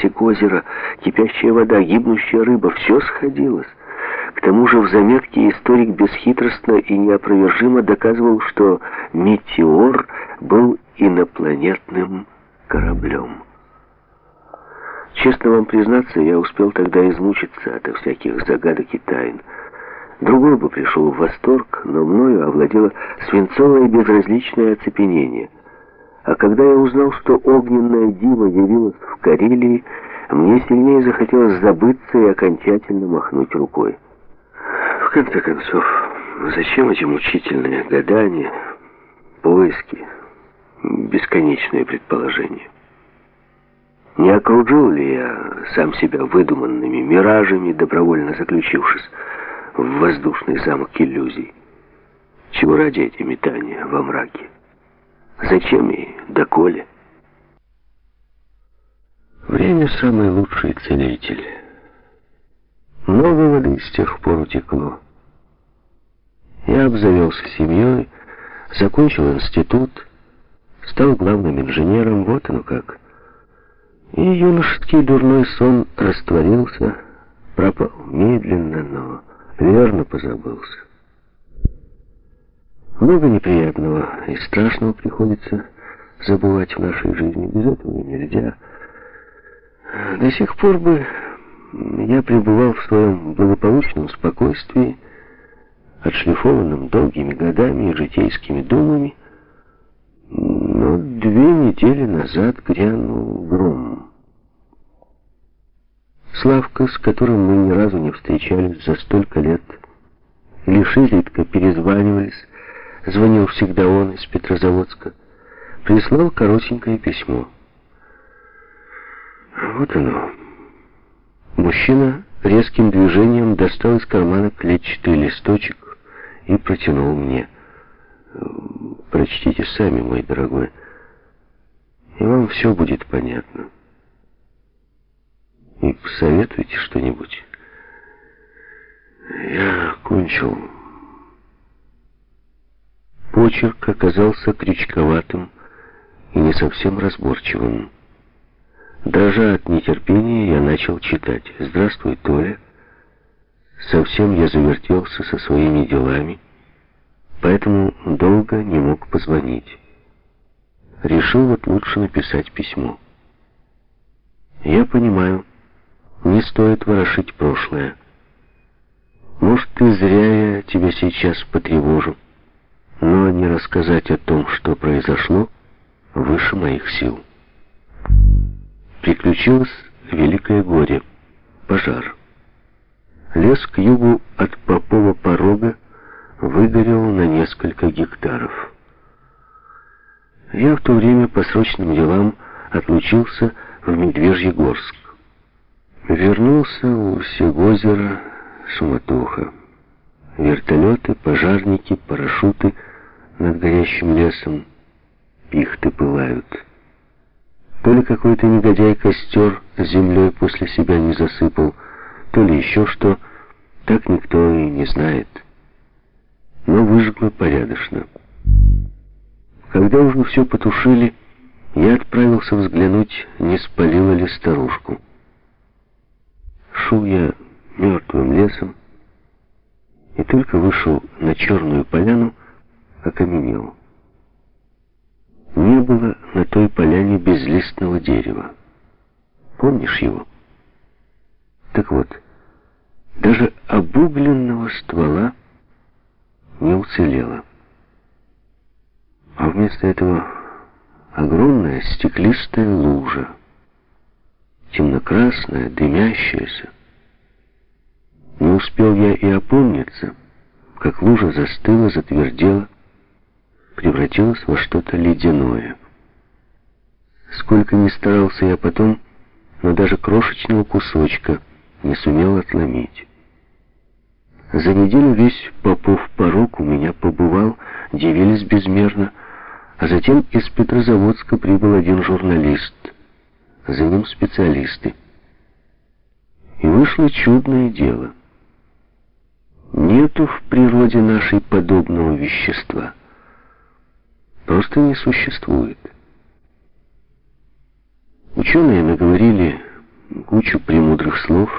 отсек озера, кипящая вода, гибнущая рыба — все сходилось. К тому же в заметке историк бесхитростно и неопровержимо доказывал, что «Метеор» был инопланетным кораблем. Честно вам признаться, я успел тогда измучиться ото всяких загадок и тайн. Другой бы пришел в восторг, но мною овладело свинцовое безразличное оцепенение. А когда я узнал, что огненная дива явилась в Карелии, мне сильнее захотелось забыться и окончательно махнуть рукой. В конце концов, зачем эти мучительные гадания, поиски, бесконечные предположения? Не окружил ли я сам себя выдуманными миражами, добровольно заключившись в воздушный замок иллюзий? Чего ради эти метания во мраке? Зачем и доколе? Время самый лучший целитель. Много воды с тех пор утекло. Я обзавелся семьей, закончил институт, стал главным инженером, вот оно как. И юношеский дурной сон растворился, пропал медленно, но верно позабылся. Много неприятного и страшного приходится забывать в нашей жизни. Без этого нельзя. До сих пор бы я пребывал в своем благополучном спокойствии, отшлифованном долгими годами и житейскими думами, но две недели назад грянул гром. Славка, с которым мы ни разу не встречались за столько лет, лишь изредка перезванивались, звонил всегда он из Петрозаводска, прислал коротенькое письмо. Вот оно. Мужчина резким движением достал из кармана клетчатый листочек и протянул мне. Прочтите сами, мой дорогой, и вам все будет понятно. И посоветуйте что-нибудь. Я кончил. Почерк оказался крючковатым и не совсем разборчивым. Дрожа от нетерпения, я начал читать. «Здравствуй, Толя». Совсем я завертелся со своими делами, поэтому долго не мог позвонить. Решил вот лучше написать письмо. Я понимаю, не стоит ворошить прошлое. Может, и зря я тебя сейчас потревожу, но не рассказать о том, что произошло, выше моих сил приключилось великое горе — пожар. Лес к югу от Попова порога выгорел на несколько гектаров. Я в то время по срочным делам отлучился в Медвежьегорск. Вернулся у Сегозера суматоха. Вертолеты, пожарники, парашюты над горящим лесом, пихты пылают. То ли какой-то негодяй костер землей после себя не засыпал, то ли еще что, так никто и не знает. Но выжгло порядочно. Когда уже все потушили, я отправился взглянуть, не спалила ли старушку. Шел я мертвым лесом, и только вышел на черную поляну, окаменел. Не было на той поляне безлистного дерева. Помнишь его? Так вот, даже обугленного ствола не уцелело. А вместо этого огромная стеклистая лужа, темно-красная, дымящаяся. Не успел я и опомниться, как лужа застыла, затвердела, превратилась во что-то ледяное. Сколько ни старался я потом, но даже крошечного кусочка не сумел отломить. За неделю весь Попов порог у меня побывал, дивились безмерно, а затем из Петрозаводска прибыл один журналист, за ним специалисты. И вышло чудное дело. Нету в природе нашей подобного вещества просто не существует. Ученые наговорили кучу премудрых слов,